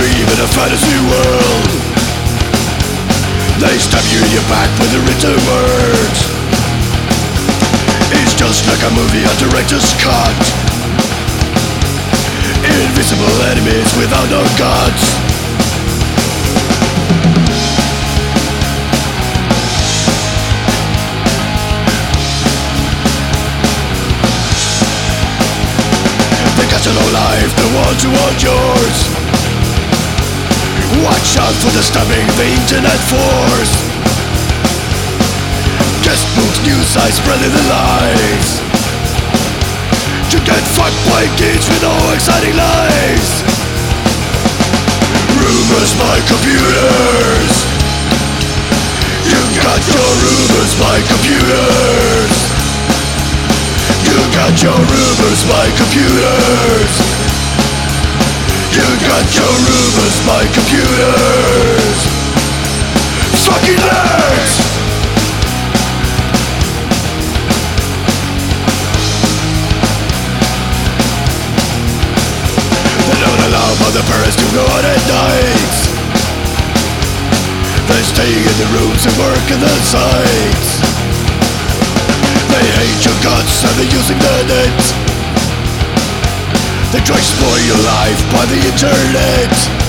in a fantasy world. They stab you in your back with a written words It's just like a movie a director's cut. Invisible enemies without no guts. Life, the ones who want yours Watch out for the stabbing, the internet force. Guest books, news sites spreading the lies. You get fucked by kids with no exciting lies. Rumors by computers. You got your rumors by computers. You got your rumors by computers. You got your rumors by computers mother parents go out at night They stay in the rooms and work in the sites. They hate your guts and they're using the net. They try to spoil your life by the internet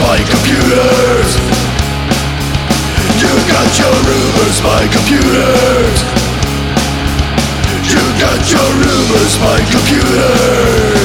by computers. You got your rumors by computers. You got your rumors by computers